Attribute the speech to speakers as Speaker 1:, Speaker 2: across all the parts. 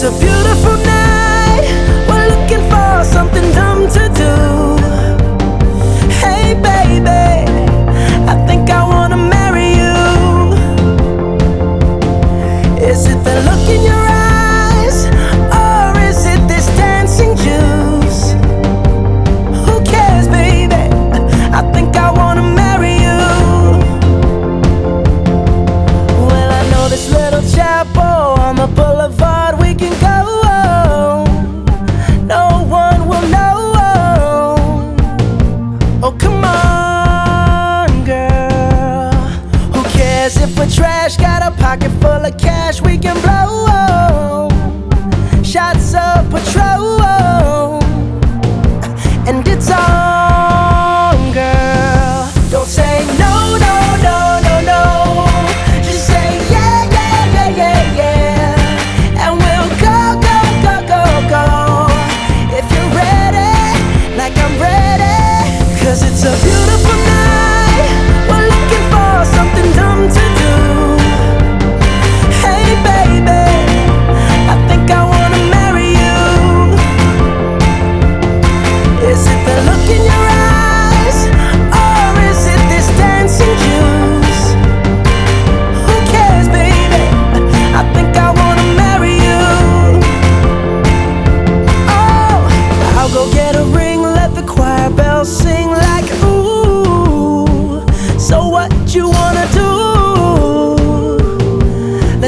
Speaker 1: It's a beautiful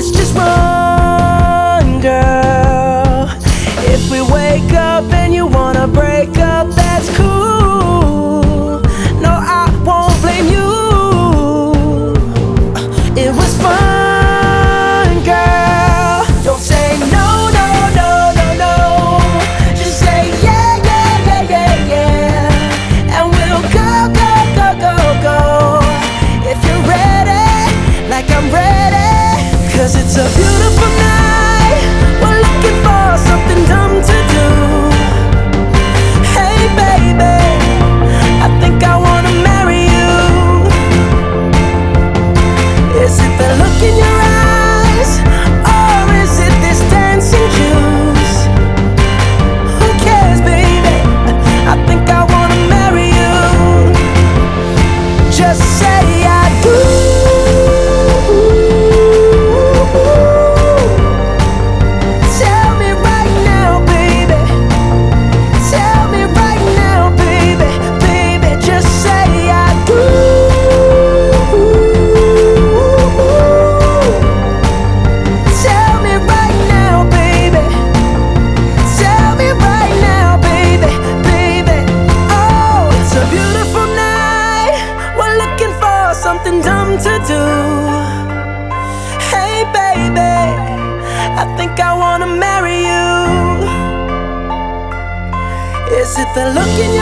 Speaker 1: That's just wrong. Cause it's a beautiful something dumb to do. Hey, baby, I think I wanna marry you. Is it the look in your